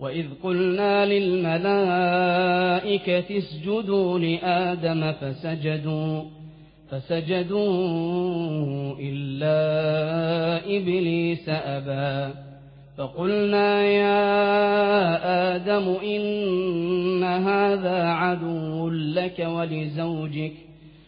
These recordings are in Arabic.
وإذ قلنا للملائكة اسجدوا لآدم فسجدوا فسجدوا إلا إبليس أبى فقلنا يا آدم إن هذا عدو لك ولزوجك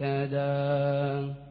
مهتدا